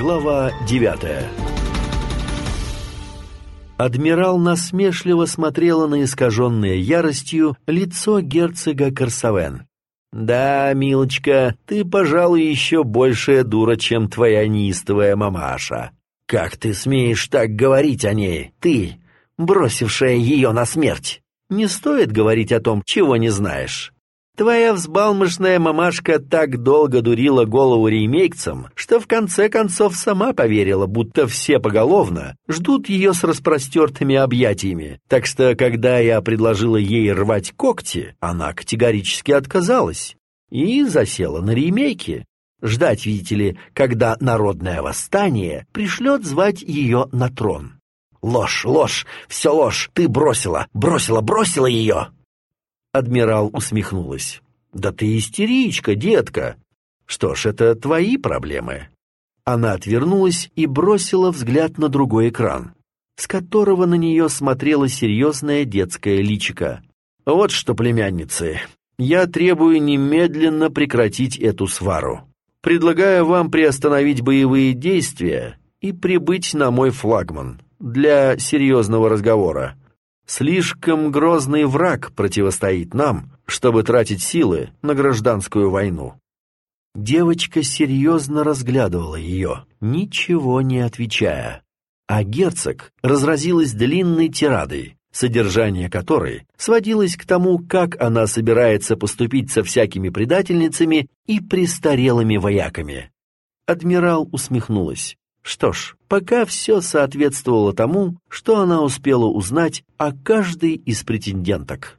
Глава девятая Адмирал насмешливо смотрела на искаженное яростью лицо герцога Корсавен. «Да, милочка, ты, пожалуй, еще большая дура, чем твоя неистовая мамаша. Как ты смеешь так говорить о ней, ты, бросившая ее на смерть? Не стоит говорить о том, чего не знаешь. Твоя взбалмошная мамашка так долго дурила голову ремейкцам, что в конце концов сама поверила, будто все поголовно ждут ее с распростертыми объятиями. Так что, когда я предложила ей рвать когти, она категорически отказалась и засела на ремейке. Ждать, видите ли, когда народное восстание пришлет звать ее на трон. Ложь, ложь, все ложь, ты бросила, бросила, бросила ее. Адмирал усмехнулась. «Да ты истеричка, детка! Что ж, это твои проблемы». Она отвернулась и бросила взгляд на другой экран, с которого на нее смотрела серьезная детская личика. «Вот что, племянницы, я требую немедленно прекратить эту свару. Предлагаю вам приостановить боевые действия и прибыть на мой флагман для серьезного разговора. Слишком грозный враг противостоит нам, чтобы тратить силы на гражданскую войну. Девочка серьезно разглядывала ее, ничего не отвечая. А герцог разразилась длинной тирадой, содержание которой сводилось к тому, как она собирается поступить со всякими предательницами и престарелыми вояками. Адмирал усмехнулась. Что ж, пока все соответствовало тому, что она успела узнать о каждой из претенденток.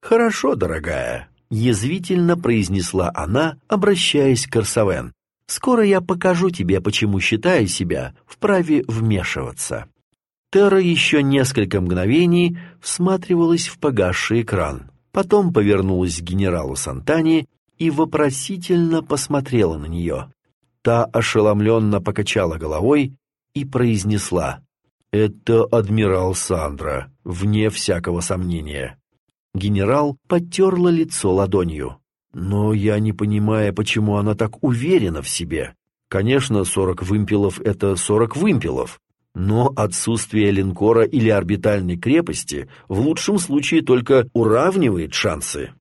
«Хорошо, дорогая», — язвительно произнесла она, обращаясь к Корсавен. «Скоро я покажу тебе, почему считаю себя вправе вмешиваться». Тера еще несколько мгновений всматривалась в погасший экран, потом повернулась к генералу Сантани и вопросительно посмотрела на нее. Та ошеломленно покачала головой и произнесла «Это адмирал Сандра, вне всякого сомнения». Генерал потерла лицо ладонью. «Но я не понимаю, почему она так уверена в себе. Конечно, сорок вымпелов — это сорок вымпелов, но отсутствие линкора или орбитальной крепости в лучшем случае только уравнивает шансы.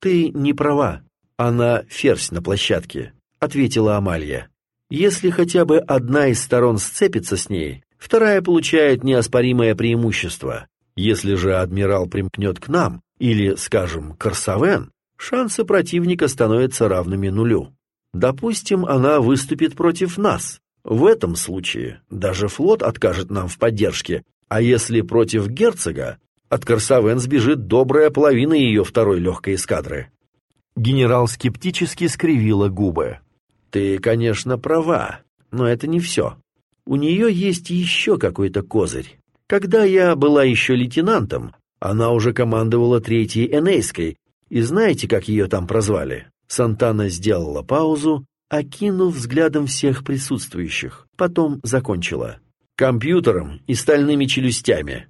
Ты не права, она ферзь на площадке ответила Амалья. «Если хотя бы одна из сторон сцепится с ней, вторая получает неоспоримое преимущество. Если же адмирал примкнет к нам, или, скажем, Корсавен, шансы противника становятся равными нулю. Допустим, она выступит против нас. В этом случае даже флот откажет нам в поддержке, а если против герцога, от Корсавен сбежит добрая половина ее второй легкой эскадры. Генерал скептически скривила губы. Ты, конечно, права, но это не все. У нее есть еще какой-то козырь. Когда я была еще лейтенантом, она уже командовала третьей Энейской, и знаете, как ее там прозвали? Сантана сделала паузу, окинув взглядом всех присутствующих, потом закончила. Компьютером и стальными челюстями.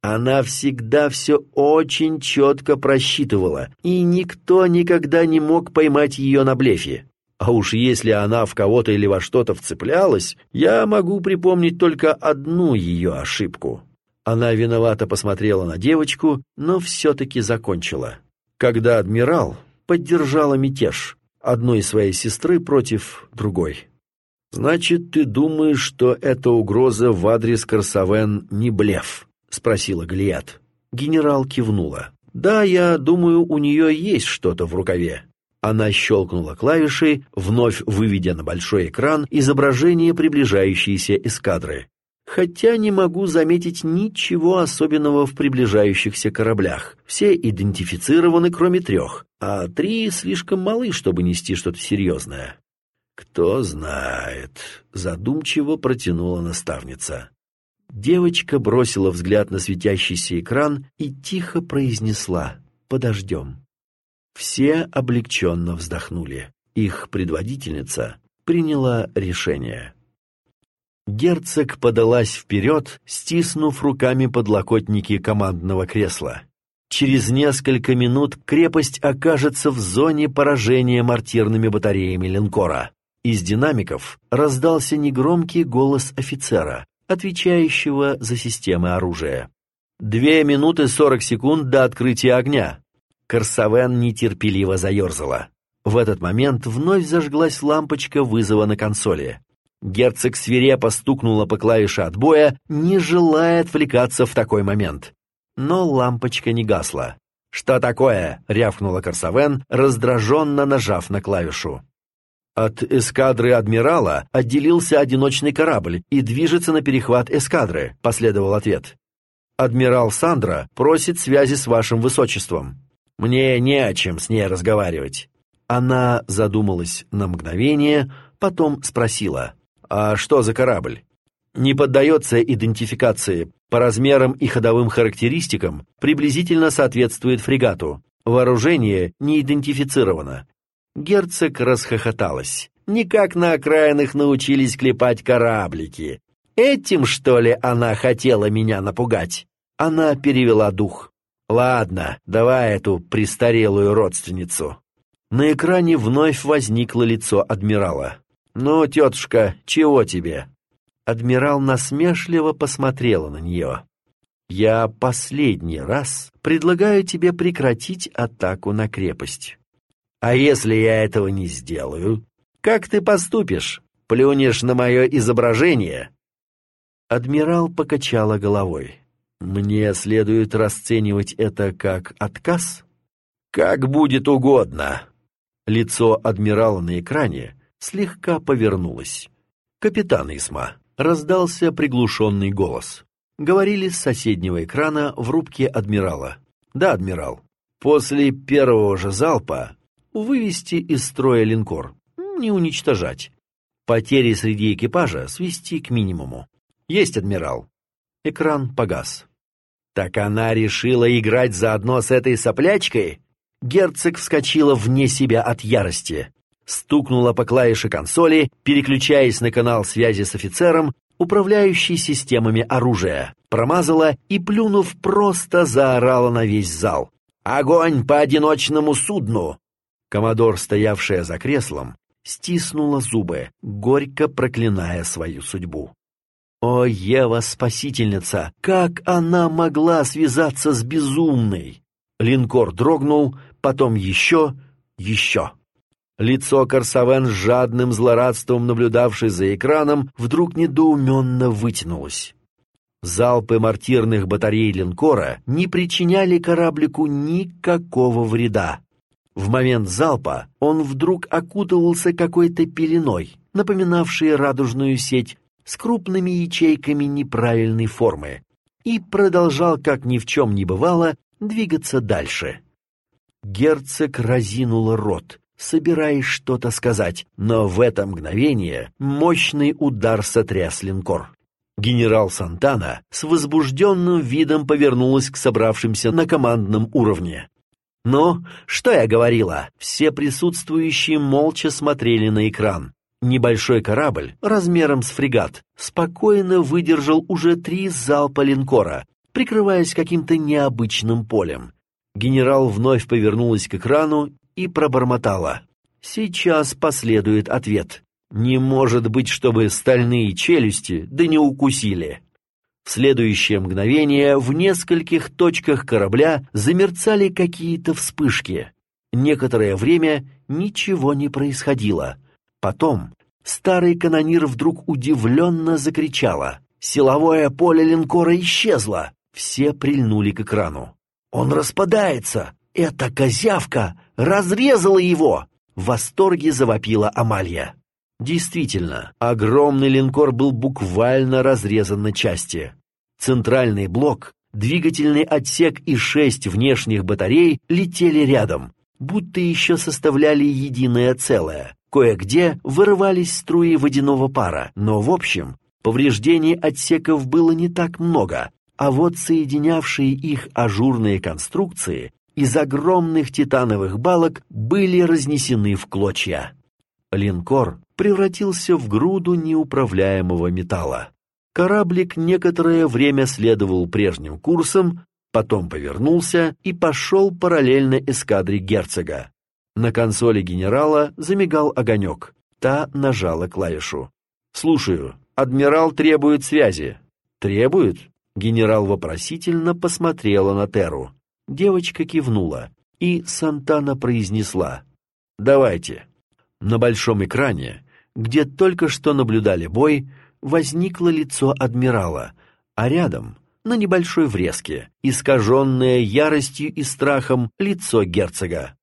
Она всегда все очень четко просчитывала, и никто никогда не мог поймать ее на блефе. А уж если она в кого-то или во что-то вцеплялась, я могу припомнить только одну ее ошибку. Она виновато посмотрела на девочку, но все-таки закончила. Когда адмирал поддержала мятеж одной своей сестры против другой. «Значит, ты думаешь, что эта угроза в адрес Корсавен не блеф?» — спросила Глиат. Генерал кивнула. «Да, я думаю, у нее есть что-то в рукаве. Она щелкнула клавишей, вновь выведя на большой экран изображение приближающейся эскадры. Хотя не могу заметить ничего особенного в приближающихся кораблях. Все идентифицированы, кроме трех, а три слишком малы, чтобы нести что-то серьезное. «Кто знает», — задумчиво протянула наставница. Девочка бросила взгляд на светящийся экран и тихо произнесла «Подождем». Все облегченно вздохнули. Их предводительница приняла решение. Герцог подалась вперед, стиснув руками подлокотники командного кресла. Через несколько минут крепость окажется в зоне поражения мортирными батареями линкора. Из динамиков раздался негромкий голос офицера, отвечающего за системы оружия. «Две минуты сорок секунд до открытия огня!» Корсавен нетерпеливо заерзала. В этот момент вновь зажглась лампочка вызова на консоли. Герцог свирепо стукнула по клавише отбоя, не желая отвлекаться в такой момент. Но лампочка не гасла. «Что такое?» — рявкнула Корсавен, раздраженно нажав на клавишу. От эскадры адмирала отделился одиночный корабль и движется на перехват эскадры, последовал ответ. Адмирал Сандра просит связи с вашим высочеством. Мне не о чем с ней разговаривать. Она задумалась на мгновение, потом спросила, «А что за корабль?» Не поддается идентификации. По размерам и ходовым характеристикам приблизительно соответствует фрегату. Вооружение не идентифицировано. Герцог расхохоталась. Никак на окраинах научились клепать кораблики. Этим, что ли, она хотела меня напугать? Она перевела дух. Ладно, давай эту престарелую родственницу. На экране вновь возникло лицо адмирала. «Ну, тетушка, чего тебе?» Адмирал насмешливо посмотрела на нее. «Я последний раз предлагаю тебе прекратить атаку на крепость. А если я этого не сделаю, как ты поступишь? Плюнешь на мое изображение?» Адмирал покачала головой. «Мне следует расценивать это как отказ?» «Как будет угодно!» Лицо адмирала на экране слегка повернулось. «Капитан Исма!» — раздался приглушенный голос. Говорили с соседнего экрана в рубке адмирала. «Да, адмирал. После первого же залпа вывести из строя линкор, не уничтожать. Потери среди экипажа свести к минимуму. Есть, адмирал. Экран погас. Так она решила играть заодно с этой соплячкой? Герцог вскочила вне себя от ярости. Стукнула по клавише консоли, переключаясь на канал связи с офицером, управляющий системами оружия. Промазала и, плюнув, просто заорала на весь зал. «Огонь по одиночному судну! Комодор, стоявшая за креслом, стиснула зубы, горько проклиная свою судьбу. О, Ева-спасительница! Как она могла связаться с безумной? Линкор дрогнул, потом еще, еще. Лицо Корсавен с жадным злорадством, наблюдавший за экраном, вдруг недоуменно вытянулось. Залпы мортирных батарей линкора не причиняли кораблику никакого вреда. В момент залпа он вдруг окутывался какой-то пеленой, напоминавшей радужную сеть с крупными ячейками неправильной формы, и продолжал, как ни в чем не бывало, двигаться дальше. Герцог разинул рот, собираясь что-то сказать, но в это мгновение мощный удар сотряс линкор. Генерал Сантана с возбужденным видом повернулась к собравшимся на командном уровне. «Ну, что я говорила?» Все присутствующие молча смотрели на экран. Небольшой корабль, размером с фрегат, спокойно выдержал уже три залпа линкора, прикрываясь каким-то необычным полем. Генерал вновь повернулась к экрану и пробормотала. «Сейчас последует ответ. Не может быть, чтобы стальные челюсти да не укусили». В следующее мгновение в нескольких точках корабля замерцали какие-то вспышки. Некоторое время ничего не происходило. Потом старый канонир вдруг удивленно закричала. Силовое поле линкора исчезло. Все прильнули к экрану. «Он распадается! Эта козявка разрезала его!» В восторге завопила Амалья. Действительно, огромный линкор был буквально разрезан на части. Центральный блок, двигательный отсек и шесть внешних батарей летели рядом, будто еще составляли единое целое. Кое-где вырывались струи водяного пара, но в общем повреждений отсеков было не так много, а вот соединявшие их ажурные конструкции из огромных титановых балок были разнесены в клочья. Линкор превратился в груду неуправляемого металла. Кораблик некоторое время следовал прежним курсом, потом повернулся и пошел параллельно эскадре герцога. На консоли генерала замигал огонек. Та нажала клавишу. «Слушаю. Адмирал требует связи». «Требует?» Генерал вопросительно посмотрела на Теру. Девочка кивнула, и Сантана произнесла. «Давайте». На большом экране, где только что наблюдали бой, возникло лицо адмирала, а рядом, на небольшой врезке, искаженное яростью и страхом лицо герцога.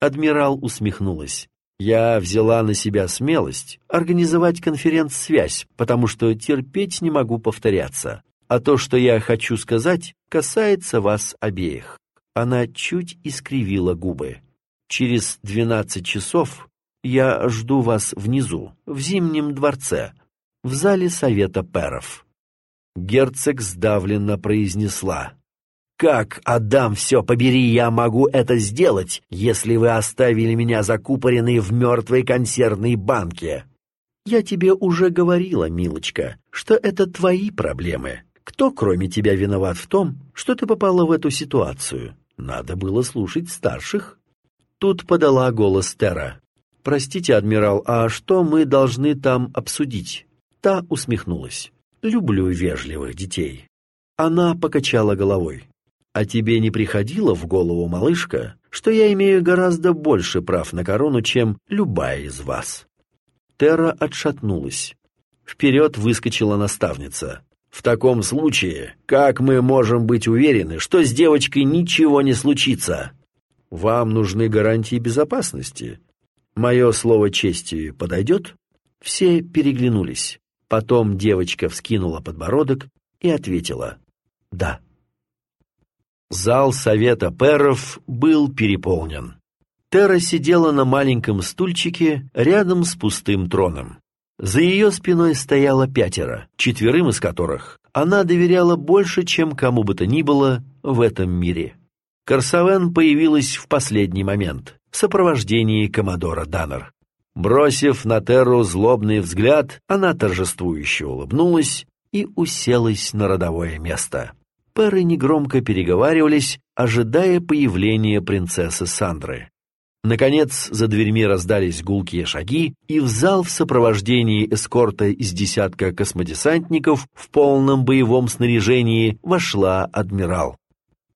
Адмирал усмехнулась. Я взяла на себя смелость организовать конференц-связь, потому что терпеть не могу повторяться. А то, что я хочу сказать, касается вас обеих. Она чуть искривила губы. Через двенадцать часов я жду вас внизу, в Зимнем дворце, в зале Совета Перов. Герцог сдавленно произнесла. Как, Адам, все побери, я могу это сделать, если вы оставили меня закупоренной в мертвой консервной банке? Я тебе уже говорила, милочка, что это твои проблемы. Кто, кроме тебя, виноват в том, что ты попала в эту ситуацию? Надо было слушать старших. Тут подала голос Тера. «Простите, адмирал, а что мы должны там обсудить?» Та усмехнулась. «Люблю вежливых детей». Она покачала головой. А тебе не приходило в голову, малышка, что я имею гораздо больше прав на корону, чем любая из вас?» Терра отшатнулась. Вперед выскочила наставница. «В таком случае, как мы можем быть уверены, что с девочкой ничего не случится? Вам нужны гарантии безопасности. Мое слово чести подойдет?» Все переглянулись. Потом девочка вскинула подбородок и ответила «Да». Зал совета перов был переполнен. Тера сидела на маленьком стульчике рядом с пустым троном. За ее спиной стояло пятеро, четверым из которых она доверяла больше, чем кому бы то ни было в этом мире. Корсавен появилась в последний момент в сопровождении коммодора Даннер. Бросив на Терру злобный взгляд, она торжествующе улыбнулась и уселась на родовое место. Перы негромко переговаривались, ожидая появления принцессы Сандры. Наконец, за дверьми раздались гулкие шаги, и в зал в сопровождении эскорта из десятка космодесантников в полном боевом снаряжении вошла адмирал.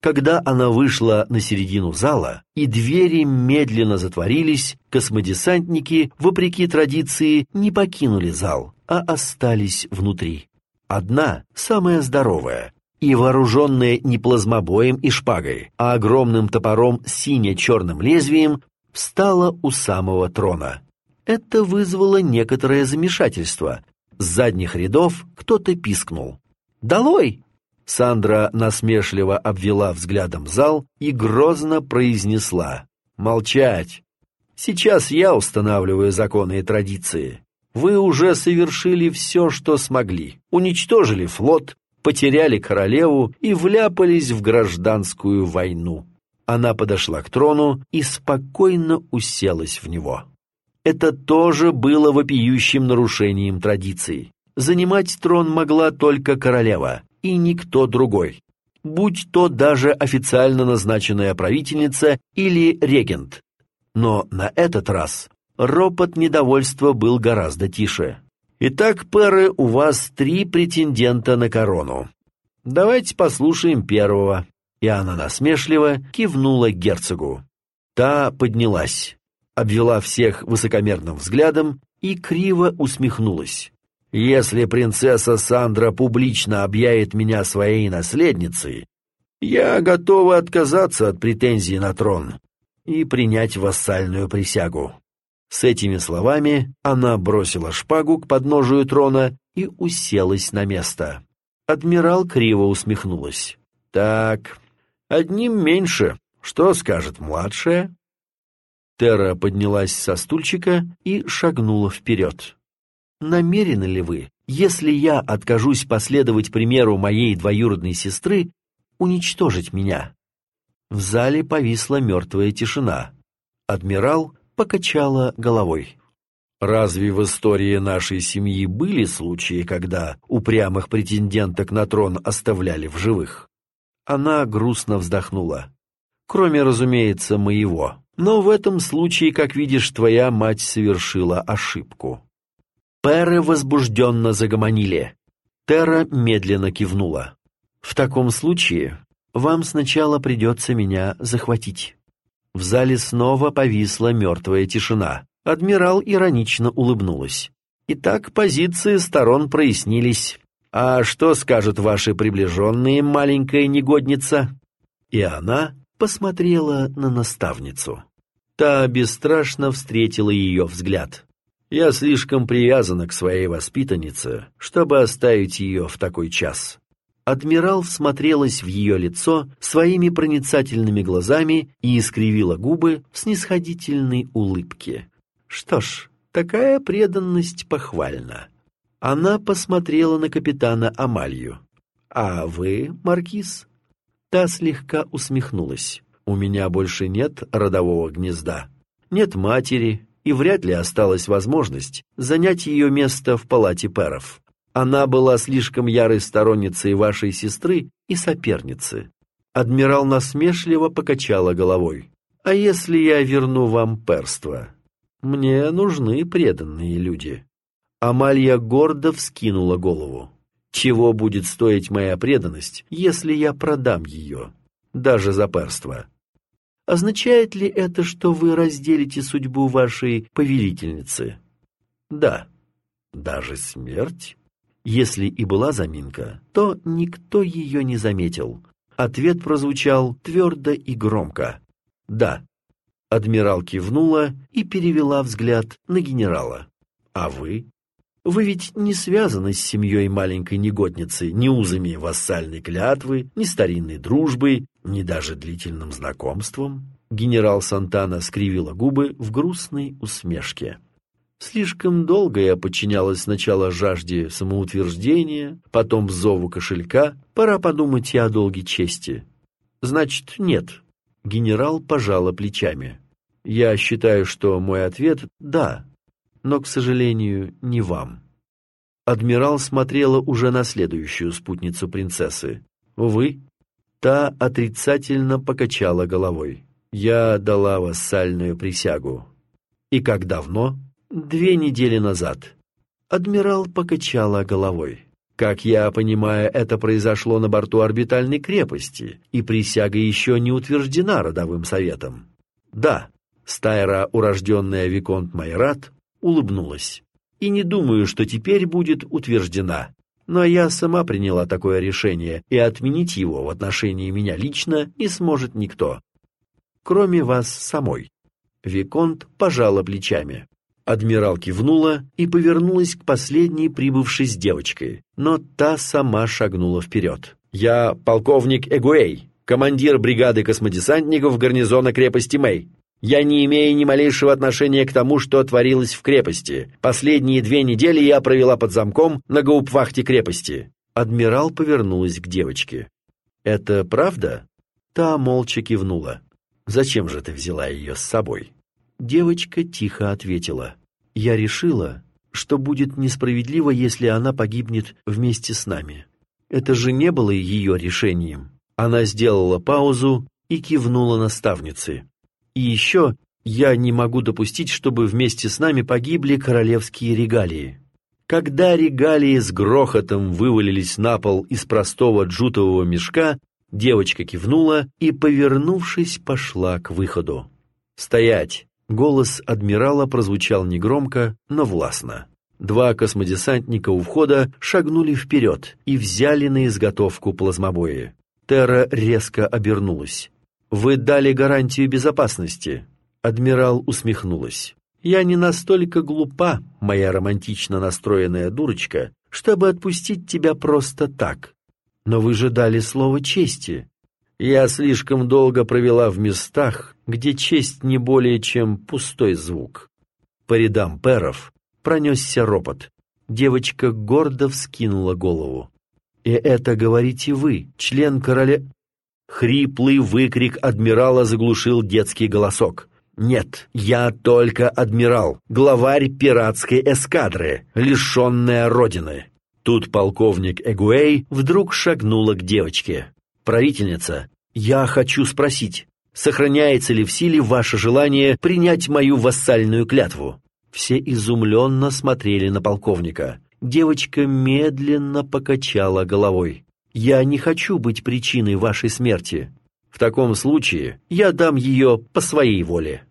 Когда она вышла на середину зала, и двери медленно затворились, космодесантники, вопреки традиции, не покинули зал, а остались внутри. Одна, самая здоровая, и вооруженная не плазмобоем и шпагой, а огромным топором с сине-черным лезвием, встала у самого трона. Это вызвало некоторое замешательство. С задних рядов кто-то пискнул. «Долой!» Сандра насмешливо обвела взглядом зал и грозно произнесла. «Молчать! Сейчас я устанавливаю законы и традиции. Вы уже совершили все, что смогли. Уничтожили флот, потеряли королеву и вляпались в гражданскую войну. Она подошла к трону и спокойно уселась в него. Это тоже было вопиющим нарушением традиций. Занимать трон могла только королева, и никто другой. Будь то даже официально назначенная правительница или регент. Но на этот раз ропот недовольства был гораздо тише. Итак, пэры, у вас три претендента на корону. Давайте послушаем первого. И она насмешливо кивнула герцогу. Та поднялась, обвела всех высокомерным взглядом и криво усмехнулась. «Если принцесса Сандра публично объявит меня своей наследницей, я готова отказаться от претензий на трон и принять вассальную присягу. С этими словами она бросила шпагу к подножию трона и уселась на место. Адмирал криво усмехнулась. «Так, одним меньше. Что скажет младшая?» Тера поднялась со стульчика и шагнула вперед. «Намерены ли вы, если я откажусь последовать примеру моей двоюродной сестры, уничтожить меня?» В зале повисла мертвая тишина. Адмирал покачала головой. Разве в истории нашей семьи были случаи, когда упрямых претенденток на трон оставляли в живых? Она грустно вздохнула. Кроме, разумеется, моего. Но в этом случае, как видишь, твоя мать совершила ошибку». Перы возбужденно загомонили. Тера медленно кивнула. «В таком случае вам сначала придется меня захватить». В зале снова повисла мертвая тишина. Адмирал иронично улыбнулась. «Итак, позиции сторон прояснились. А что скажут ваши приближенные, маленькая негодница?» И она посмотрела на наставницу. Та бесстрашно встретила ее взгляд. «Я слишком привязана к своей воспитаннице, чтобы оставить ее в такой час». Адмирал всмотрелась в ее лицо своими проницательными глазами и искривила губы в снисходительной улыбке. Что ж, такая преданность похвальна. Она посмотрела на капитана Амалью. «А вы, Маркиз?» Та слегка усмехнулась. «У меня больше нет родового гнезда. Нет матери, и вряд ли осталась возможность занять ее место в палате перов. Она была слишком ярой сторонницей вашей сестры и соперницы. Адмирал насмешливо покачала головой. «А если я верну вам перство? Мне нужны преданные люди». Амалья гордо вскинула голову. «Чего будет стоить моя преданность, если я продам ее, даже за перство?» «Означает ли это, что вы разделите судьбу вашей повелительницы?» «Да». «Даже смерть?» Если и была заминка, то никто ее не заметил. Ответ прозвучал твердо и громко. «Да». Адмирал кивнула и перевела взгляд на генерала. «А вы?» «Вы ведь не связаны с семьей маленькой негодницы ни узами вассальной клятвы, ни старинной дружбой, ни даже длительным знакомством?» Генерал Сантана скривила губы в грустной усмешке. Слишком долго я подчинялась сначала жажде самоутверждения, потом зову кошелька. Пора подумать и о долге чести. Значит, нет. Генерал пожала плечами. Я считаю, что мой ответ — да, но, к сожалению, не вам. Адмирал смотрела уже на следующую спутницу принцессы. Увы, та отрицательно покачала головой. Я дала вассальную присягу. И как давно? Две недели назад. Адмирал покачала головой. Как я понимаю, это произошло на борту орбитальной крепости, и присяга еще не утверждена родовым советом. Да, Стайра, урожденная Виконт Майрат, улыбнулась. И не думаю, что теперь будет утверждена. Но я сама приняла такое решение, и отменить его в отношении меня лично не сможет никто. Кроме вас самой. Виконт пожала плечами. Адмирал кивнула и повернулась к последней прибывшей с девочкой, но та сама шагнула вперед. «Я полковник Эгуэй, командир бригады космодесантников гарнизона крепости Мэй. Я не имею ни малейшего отношения к тому, что творилось в крепости. Последние две недели я провела под замком на гаупвахте крепости». Адмирал повернулась к девочке. «Это правда?» Та молча кивнула. «Зачем же ты взяла ее с собой?» Девочка тихо ответила. «Я решила, что будет несправедливо, если она погибнет вместе с нами. Это же не было ее решением». Она сделала паузу и кивнула наставнице. «И еще я не могу допустить, чтобы вместе с нами погибли королевские регалии». Когда регалии с грохотом вывалились на пол из простого джутового мешка, девочка кивнула и, повернувшись, пошла к выходу. «Стоять!» Голос адмирала прозвучал негромко, но властно. Два космодесантника у входа шагнули вперед и взяли на изготовку плазмобои. Терра резко обернулась. «Вы дали гарантию безопасности?» Адмирал усмехнулась. «Я не настолько глупа, моя романтично настроенная дурочка, чтобы отпустить тебя просто так. Но вы же дали слово чести. Я слишком долго провела в местах, где честь не более чем пустой звук. По рядам перов пронесся ропот. Девочка гордо вскинула голову. «И это говорите вы, член короля...» Хриплый выкрик адмирала заглушил детский голосок. «Нет, я только адмирал, главарь пиратской эскадры, лишенная родины». Тут полковник Эгуэй вдруг шагнула к девочке. «Правительница, я хочу спросить, Сохраняется ли в силе ваше желание принять мою вассальную клятву?» Все изумленно смотрели на полковника. Девочка медленно покачала головой. «Я не хочу быть причиной вашей смерти. В таком случае я дам ее по своей воле».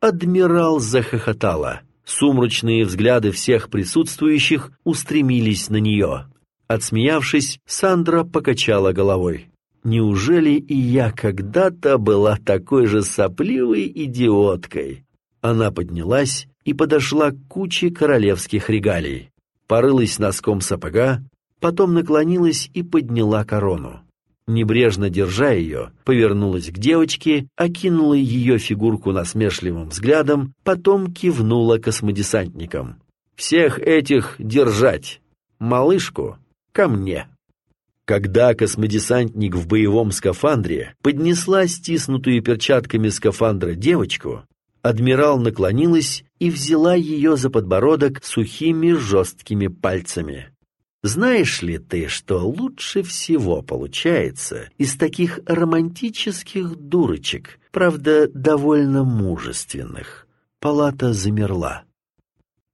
Адмирал захохотала. Сумрачные взгляды всех присутствующих устремились на нее. Отсмеявшись, Сандра покачала головой. «Неужели и я когда-то была такой же сопливой идиоткой?» Она поднялась и подошла к куче королевских регалий. Порылась носком сапога, потом наклонилась и подняла корону. Небрежно держа ее, повернулась к девочке, окинула ее фигурку насмешливым взглядом, потом кивнула космодесантникам. «Всех этих держать! Малышку ко мне!» Когда космодесантник в боевом скафандре поднесла стиснутую перчатками скафандра девочку, адмирал наклонилась и взяла ее за подбородок сухими жесткими пальцами. Знаешь ли ты, что лучше всего получается из таких романтических дурочек, правда, довольно мужественных? Палата замерла.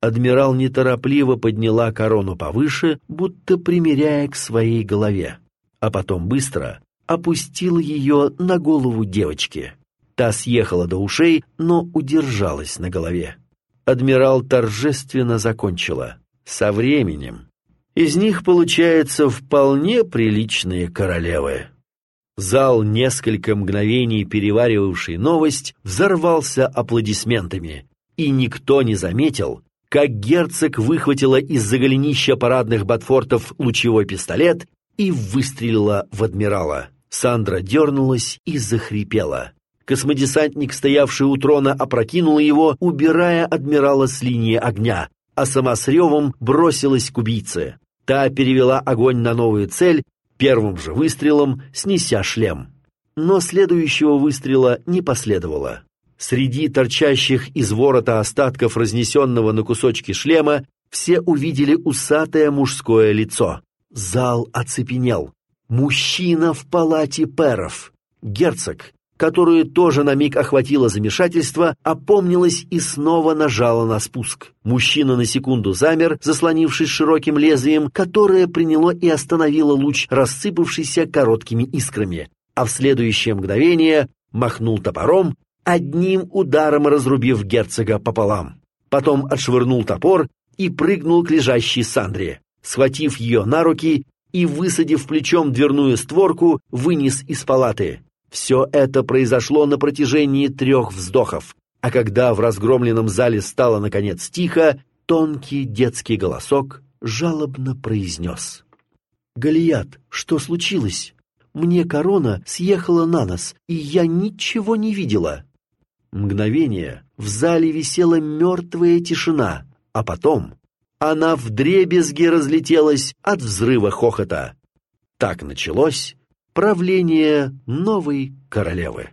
Адмирал неторопливо подняла корону повыше, будто примеряя к своей голове, а потом быстро опустила ее на голову девочки. Та съехала до ушей, но удержалась на голове. Адмирал торжественно закончила. «Со временем из них получаются вполне приличные королевы. Зал, несколько мгновений переваривавший новость, взорвался аплодисментами, и никто не заметил, как герцог выхватила из-за голенища парадных ботфортов лучевой пистолет и выстрелила в адмирала. Сандра дернулась и захрипела. Космодесантник, стоявший у трона, опрокинул его, убирая адмирала с линии огня, а сама с ревом бросилась к убийце. Та перевела огонь на новую цель, первым же выстрелом снеся шлем. Но следующего выстрела не последовало. Среди торчащих из ворота остатков разнесенного на кусочки шлема все увидели усатое мужское лицо. Зал оцепенел. Мужчина в палате перов. Герцог, которую тоже на миг охватило замешательство, опомнилась и снова нажала на спуск. Мужчина на секунду замер, заслонившись широким лезвием, которое приняло и остановило луч, рассыпавшийся короткими искрами, а в следующее мгновение махнул топором, одним ударом разрубив герцога пополам. Потом отшвырнул топор и прыгнул к лежащей Сандре. Схватив ее на руки и, высадив плечом дверную створку, вынес из палаты. Все это произошло на протяжении трех вздохов, а когда в разгромленном зале стало наконец тихо, тонкий детский голосок жалобно произнес. «Галият, что случилось? Мне корона съехала на нос, и я ничего не видела». Мгновение в зале висела мертвая тишина, а потом она вдребезги разлетелась от взрыва хохота. Так началось правление новой королевы.